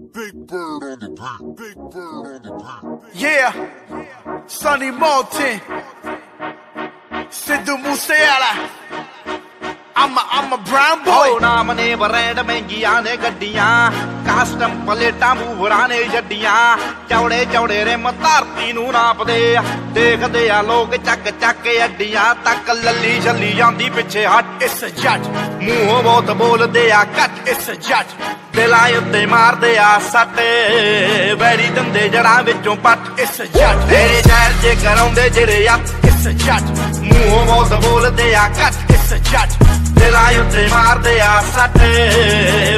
Big bird on the beat. Big bird on the beat. Yeah, Sonny Malton, Sidhu Moosewala. I'm a, I'm a brown O boy. ਨਾਮ ਨੇ brand ਮਹਿੰਗੀਆਂ ਨੇ ਗੱਡੀਆਂ custom ਪਲੇਟਾਂ ਮੂਹਰਾਂ ਨੇ ਜੱਡੀਆਂ। ਚੌੜੇ ਚੌੜੇ ਰਿਮ ਧਰਤੀ ਨੂੰ ਨਾਪਦੇ ਦੇਖਦੇ ਆ ਲੋਕ ਚੱਕ ਚੱਕ ਅੱਡੀਆਂ ਤੱਕ ਲੱਲੀ ਛੱਲੀ ਜਾਂਦੀ ਪਿੱਛੇ ਹਟ। A judge, ਮੂੰਹੋਂ ਬਹੁਤ ਬੋਲਦੇ ਆ it's a judge, ਦਿਲਾਂ ਉੱਤੇ ਮਾਰਦੇ ਆ ਸੱਟ ਵੈਰੀ ਦੰਦੇ ਜੜਾਂ ਵਿੱਚੋਂ ਪੱਟ। A judge, ਤੇਰੇ ਸ਼ਹਿਰ 'ਚ ਕਰਾਉਂਦੇ ਜਿਹੜੇ ਆ a judge, ਮੂੰਹੋਂ ਬਹੁਤ ਬੋਲਦੇ ਆ it's a judge, ਦਿਲਾਂ ਉੱਤੇ ਮਾਰਦੇ ਆ ਸੱਟ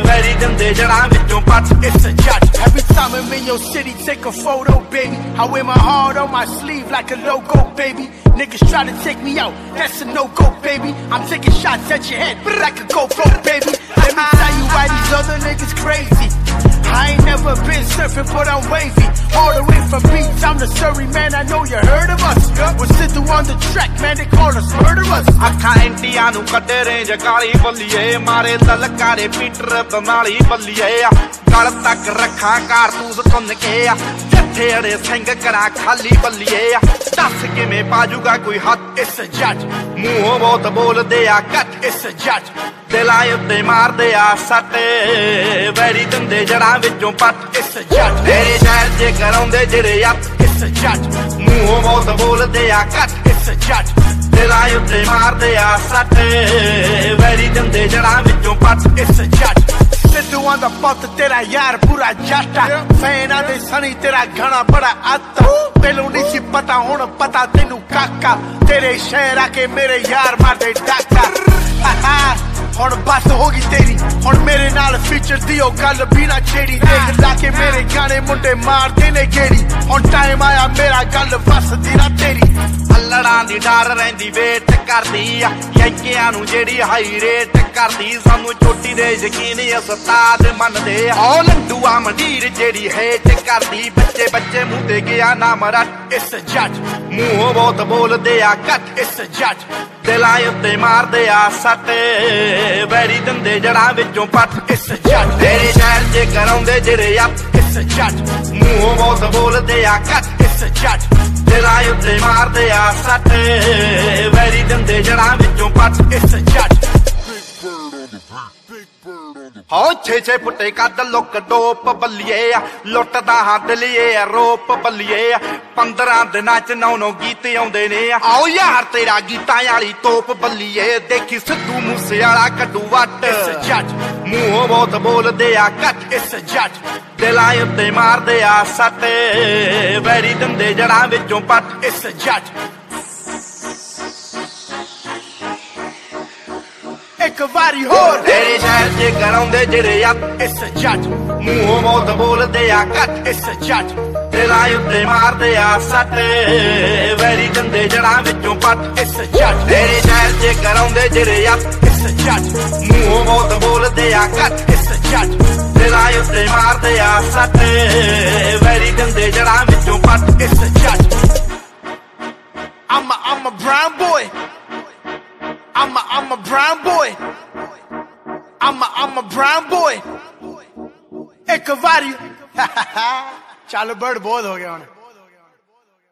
ਵੈਰੀ ਦੰਦੇ ਜੜਾਂ ਵਿੱਚੋਂ ਪੱਟ it's a judge. Every time I'm in your city, take a photo, baby. I wear my heart on my sleeve like a logo, baby. Niggas try to take me out, that's a no-go, baby. I'm taking shots at your head like a GoPro, baby. Let me surfing, but I'm wavy. All the way from beach, I'm the Surrey man. I know you heard of us. We're sitting on the track, man. They call us murderers. ਅੱਖਾਂ ਇੰਟੀਆਂ ਨੂੰ ਕੱਢੇ range ਕਾਲੀ ਬੱਲੀਏ ਮਾਰੇ ਲਲਕਾਰੇ Peter ਬਨਾਲੀ ਬੱਲੀਏ ਗਲ ਤੱਕ ਰੱਖਾਂ ਕਾਰਤੂਸ ਤੁੰਨ ਕੇ ਆ ਜੱਥੇ ਸਿੰਘ ਕਰਾਂ ਖਾਲੀ ਬੱਲੀਏ ਦੱਸ ਕਿਵੇਂ ਪਾਜੂਗਾ ਕੋਈ ਹੱਥ It's a ਮੂੰਹੋਂ ਬਹੁਤ ਬੋਲਦੇ ਆ ਘੱਟ it's a ਦਿਲਾਂ ਉੱਤੇ ਮਾਰਦੇ ਆ ਸੱਟ। ਵੈਰੀ ਦੰਦੇ ਜੜਾਂ ਵਿੱਚੋਂ ਪੱਟ it's a judge, ਸ਼ਹਿਰ 'ਚ ਕਰਾਉਂਦੇ ਜਿਹੜੇ ਆ it's a ਮੂੰਹੋਂ ਬਹੁਤ ਬੋਲਦੇ ਆ ਕੱਟ ਇਸ a ਦਿਲਾਂ ਉੱਤੇ ਮਾਰਦੇ ਆ ਸੱਟ। ਵੈਰੀ ਦੰਦੇ ਜੜਾਂ ਵਿੱਚੋਂ ਪੱਟ ਇਸ a judge. ਪੁੱਤ ਤੇਰਾ ਯਾਰ ਪੂਰਾ ਜੱਟਾ ਫੈਨਾਂ ਦੇ ਸਣੀ ਤੇਰਾ ਘਣਾ ਬੜਾ ਆਤਾ ਤੈਨੂੰ ਨਹੀਂ ਸੀ ਪਤਾ, ਹੁਣ ਪਤਾ ਤੈਨੂੰ ਕਾਕਾ। ਤੇਰੇ ਸ਼ਹਿਰ ਆ ਕੇ ਮੇਰੇ ਯਾਰ ਮਾਰਦੇ ਡਾਕਾ। ਹੁਣ ਬਸ ਹੋ ਗਈ ਤੇਰੀ। ਹੁਣ ਮੇਰੇ ਨਾਲ ਫੀਚਰ ਦੀ ਉਹ ਗੱਲ ਵੀ ਨਾ ਛੇੜੀ। ਦੇਖ ਲਾ ਕੇ ਮੇਰੇ ਗਾਣੇ ਮੁੰਡੇ ਮਾਰਦੇ ਨੇ ਗੇੜੀ। ਹੁਣ ਟਾਈਮ ਆਇਆ ਮੇਰਾ ਗੱਲ ਵਸਦੀ ਨਾ ਤੇਰੀ। ਅਲੜਾਂ ਦੀ ਡਰ ਰਹਿੰਦੀ, ਵੇਟ ਕਰਦੀ ਆ। ਯੰਕਿਆਂ ਨੂੰ ਜਿਹੜੀ ਹਾਈ ਰੇਟ ਕਰਦੀ ਸਾਨੂੰ ਚੋਟੀ ਦੇ ਯਕੀਨ ਉਸਤਾਦ ਮੰਨਦੇ ਆ। ਲੰਡੂਆ ਮੰਡੀਰ ਜਿਹੜੀ ਹੇਟ ਕਰਦੀ ਬੱਚੇ ਬੱਚੇ ਮੂੰਹ ਤੇ ਗਿਆ ਨਾਮ ਰੱਟ It's a judge, ਬਹੁਤ ਬੋਲਦੇ ਆ ਘੱਟ it's a ਦਿਲਾਂ ਉੱਤੇ ਮਾਰਦੇ ਆ ਸੱਟ ਵੈਰੀ ਦੰਦੇ ਜੜਾਂ ਵਿੱਚੋਂ ਪੱਟ ਇਸ a ਤੇਰੇ ਸ਼ਹਿਰ 'ਚ ਕਰਾਉਂਦੇ ਜਿਹੜੇ ਆ it's a judge, ਬਹੁਤ ਬੋਲਦੇ ਆ ਕੱਟ ਇਸ a ਦਿਲਾਂ ਉੱਤੇ ਮਾਰਦੇ ਆ ਸੱਟ ਵੈਰੀ ਦੰਦੇ ਜੜਾਂ Big bird on the ਹੋ ਛੇ ਛੇ ਫੁੱਟੇ ਕੱਢ ਲੁੱਕ ਡੋਪ ਬੱਲੀਏ ਆ। ਲੁੱਟਦਾ ਹੱਦ ਲਈਏ ਆ ਰੋਪ ਬੱਲੀਏ ਆ। 15 ਦਿਨਾਂ ਚ ਨੌ ਨੌ ਗੀਤ ਆਉਂਦੇ ਨੇ ਆਓ ਯਾਰ ਤੇਰਾ ਗੀਤਾਂ ਵਾਲੀ ਤੋਪ ਬੱਲੀਏ। ਦੇਖੀ ਸਿੱਧੂ ਮੂਸੇ ਵਾਲਾ ਕੱਢੂ ਵੱਟ। A judge. ਮੂੰਹੋਂ ਬਹੁਤ ਬੋਲਦੇ ਆ It's a judge. ਦਿਲਾਂ ਉੱਤੇ ਮਾਰਦੇ ਆ ਸੱਟ। ਵੈਰੀ ਦੰਦੇ ਜੜਾਂ ਵਿੱਚੋਂ ਪੱਟ It's a ਇੱਕ ਵਾਰੀ ਹੋਰ ਤੇਰੇ ਸ਼ਹਿਰ 'ਚ ਕਰਾਉਂਦੇ ਜਿਹੜੇ ਆ a judge. ਮੂੰਹੋਂ ਬਹੁਤ ਬੋਲਦੇ ਆ It's a judge. ਦਿਲਾਂ ਉੱਤੇ ਮਾਰਦੇ ਆ ਸੱਟ ਵੈਰੀ ਦੰਦੇ ਜੜਾਂ ਵਿੱਚੋਂ ਪੱਟ a judge. ਤੇਰੇ ਸ਼ਹਿਰ 'ਚ ਕਰਾਉਂਦੇ ਜਿਹੜੇ ਆ a judge. ਮੂੰਹੋਂ ਬਹੁਤ ਬੋਲਦੇ ਆ It's a judge. ਦਿਲਾਂ ਉੱਤੇ ਮਾਰਦੇ ਆ ਸੱਟ ਵੈਰੀ ਦੰਦੇ ਜੜਾਂ ਵਿੱਚੋਂ ਪੱਟ a judge. I'm a I'm a brown boy. I'm a, I'm a brown boy. I'm a, I'm a brown boy. एक वारी Chalo bird bold ho गया उन्हें